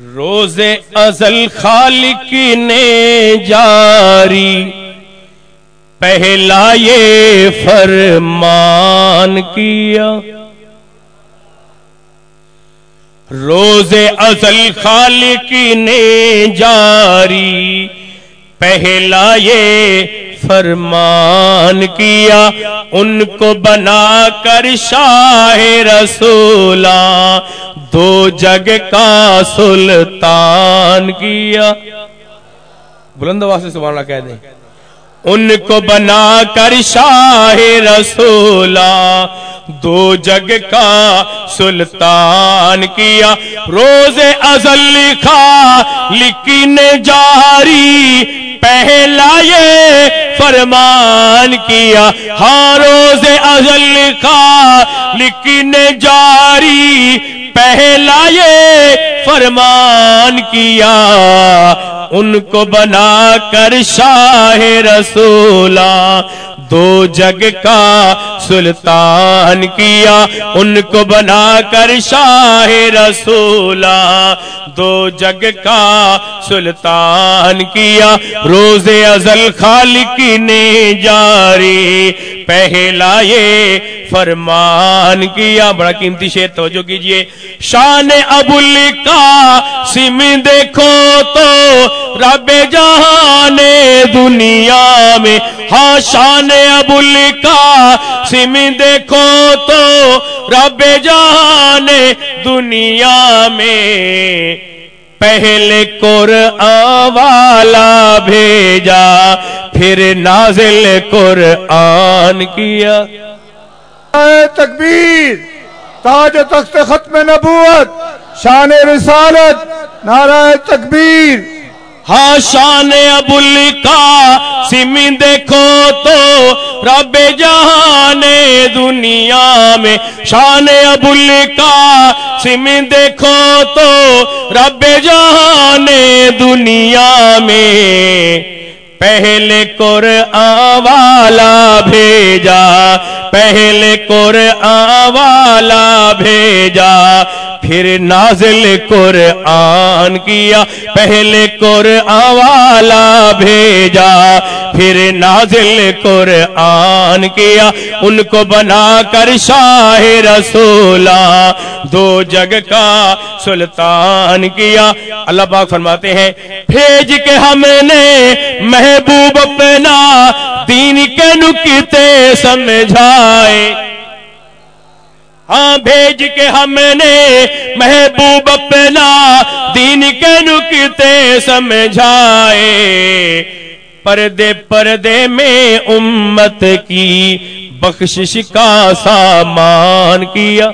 روز ازل خالق نے جاری، پہلا یہ فرمان کیا۔ روز ازل خالق نے جاری، پہلا یہ فرمان کیا ان کو بنا کر شاہ رسولہ دو جگ کا سلطان کیا۔ بلند سے سبحان اللہ کہہ دیں۔ ان کو بنا کر شاہ رسولہ دو جگ کا سلطان کیا۔ روز ازل لکھا لیکن جاری پہلا یہ فرمان کیا ہاں روز ازل لکھا لیکن جاری پہلا یہ فرمان کیا۔ ان کو بنا کر شاہ رسولہ دو جگ کا سلطان کیا۔ ان کو بنا کر شاہ رسولہ دو جگ کا سلطان کیا۔ روز ازل خالق نے جاری، پہلا یہ فرمان کیا، بڑا قیمتی شیر توجہ کیجیے۔ شان ابول کا سم دیکھو تو، رب جہان دنیا میں۔ ہاں شان ابول کا سم دیکھو تو، رب جہان دنیا میں۔ پہلے قرآن والا بھیجا، پھر نازل قرآن کیا۔ تکبیر، تاج تخت ختم نبوت، شان رسالت، نعرہ تکبیر۔ ہاں شان ابول کا سم دیکھو تو رب جہان دنیا میں۔ شان ابول کا سم دیکھو تو رب جہان دنیا میں۔ پہلے قرآن والا بھیجا پہلے قرآن والا بھیجا پھر نازل قرآن کیا، پہلے قرآن والا بھیجا، پھر نازل قرآن کیا، ان کو بنا کر شاہ رسولہ دو جگ کا سلطان کیا۔ اللہ پاک فرماتے ہیں، بھیج کے ہم نے محبوب اپنا دین کے نکتے سمجھائے۔ ہاں بھیج کے ہم نے محبوب اپنا دین کے نکتے سمجھائے۔ پردے پردے میں امت کی بخشش کا سامان کیا۔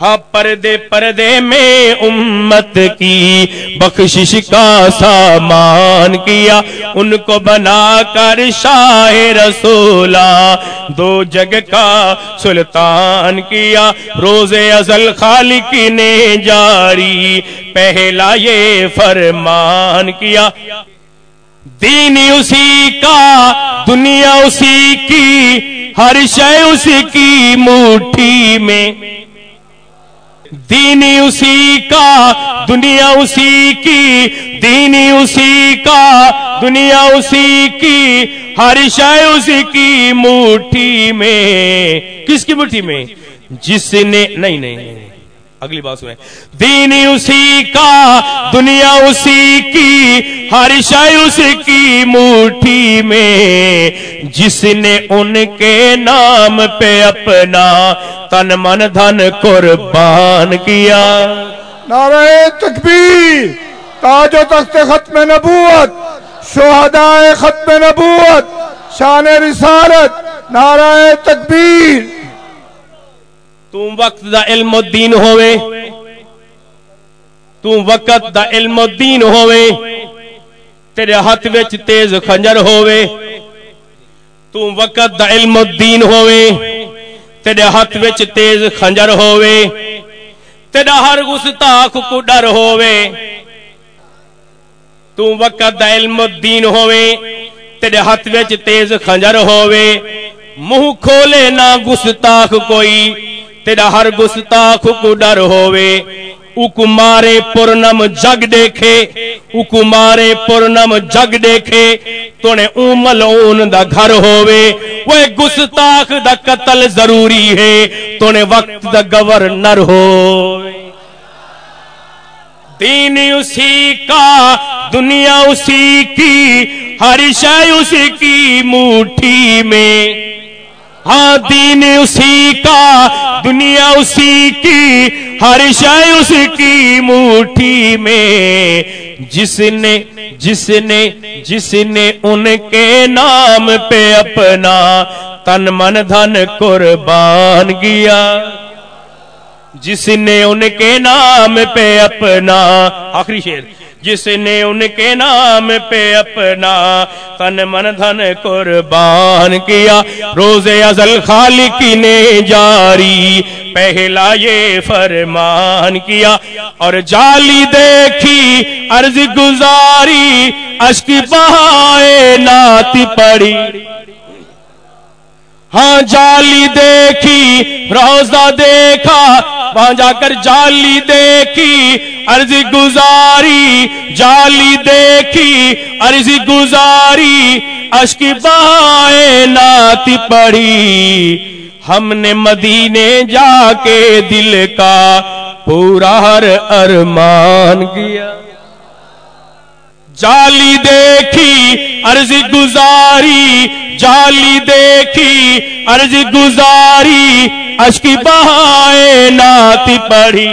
ہاں پردے پردے میں امت کی بخشش کا سامان کیا، ان کو بنا کر شاہ رسولہ دو جگ کا سلطان کیا۔ روز ازل خالق نے جاری پہلا یہ فرمان کیا۔ دین اسی کا، دنیا اسی کی، ہر شے اسی کی موٹھی میں۔ دینی اسی کا، دنیا اسی کی دینی اسی کا، دنیا اسی کی، ہر شے اسی کی موٹھی میں، کس کی موٹھی میں؟ جس نے نہیں نہیں۔ اگلی بات سنیں۔ دینی اسی کا، دنیا اسی کی، ہر شے اسی کی موٹھی میں۔ جس نے ان کے نام پہ اپنا تن من دھن قربان کیا۔ نعرہ تکبیر، تاج و تخت ختم نبوت شہداء ختم نبوت، شان رسالت، نعرہ تکبیر۔ تم وقت دا علم الدین ہوئے۔ تم وقت دا علم الدین ہوئے۔ تیرے ہاتھ وچ تیز خنجر ہوئے۔ تم وقت دا علم الدین ہوئے۔ تیرے ہاتھ وچ تیز خنجر ہوئے۔ تیرا ہر گستاخ کو ڈر ہوئے۔ تو وقت دا علم الدین ہوئے۔ تیرے ہاتھ وچ تیز خنجر ہوئے۔ منہ کھولے نہ گستاخ کوئی۔ تیرا ہر گستاخ کو ڈر ہوئے اکمارے پورنم جگ دیکھے۔ اکمارے پورنم جگ دیکھے۔ تو نے ملعون دا گھر ہووے۔ وہ گستاخ دا قتل ضروری ہے۔ تو نے وقت دا گورنر ہووے۔ دین اسی کا، دنیا اسی کی، ہر شے اسی کی موٹھی میں۔ ہاں دین اسی کا، دنیا اسی کی، ہر شے اسی کی موٹھی میں۔ جس نے جس نے جس نے ان کے نام پہ اپنا تن من دھن قربان کیا۔ جس نے ان کے نام پہ اپنا، آخری شیر جس نے ان کے نام پہ اپنا تن من دھن قربان کیا۔ روز ازل خالق نے جاری، پہلا یہ فرمان کیا۔ اور جالی دیکھی، عرض گزاری اشک بہائے نات پڑی ہاں جالی دیکھی روزہ دیکھا، وہاں جا کر جالی دیکھی عرض گزاری، جالی دیکھی عرض گزاری اشک بائے نات پڑھی۔ ہم نے مدینے جا کے دل کا پورا ہر ارمان کیا۔ جالی دیکھی عرض گزاری، جالی دیکھی عرض گزاری اشکی بہائے نات پڑھی۔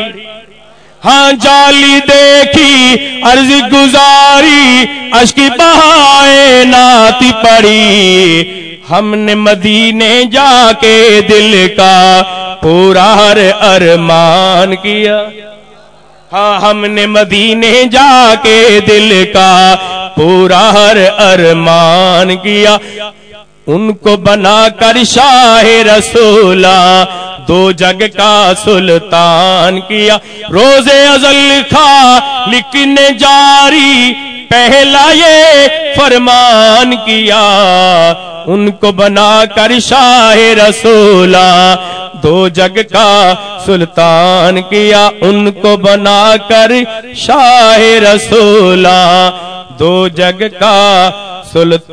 ہاں جالی دیکھی، عرض گزاری اشکی بہائے نات پڑھی۔ ہم نے مدینے جا کے دل کا پورا ہر ارمان کیا۔ ہاں ہم نے مدینے جا کے دل کا پورا ہر ارمان کیا۔ ان کو بنا کر شاہ رسولہ، دو جگ کا سلطان کیا۔ روز ازل کھا لکھنے جاری، پہلا یہ فرمان کیا۔ ان کو بنا کر شاہ رسولہ، دو جگ کا سلطان کیا۔ ان کو بنا کر شاہ رسولہ، دو جگ کا سلطان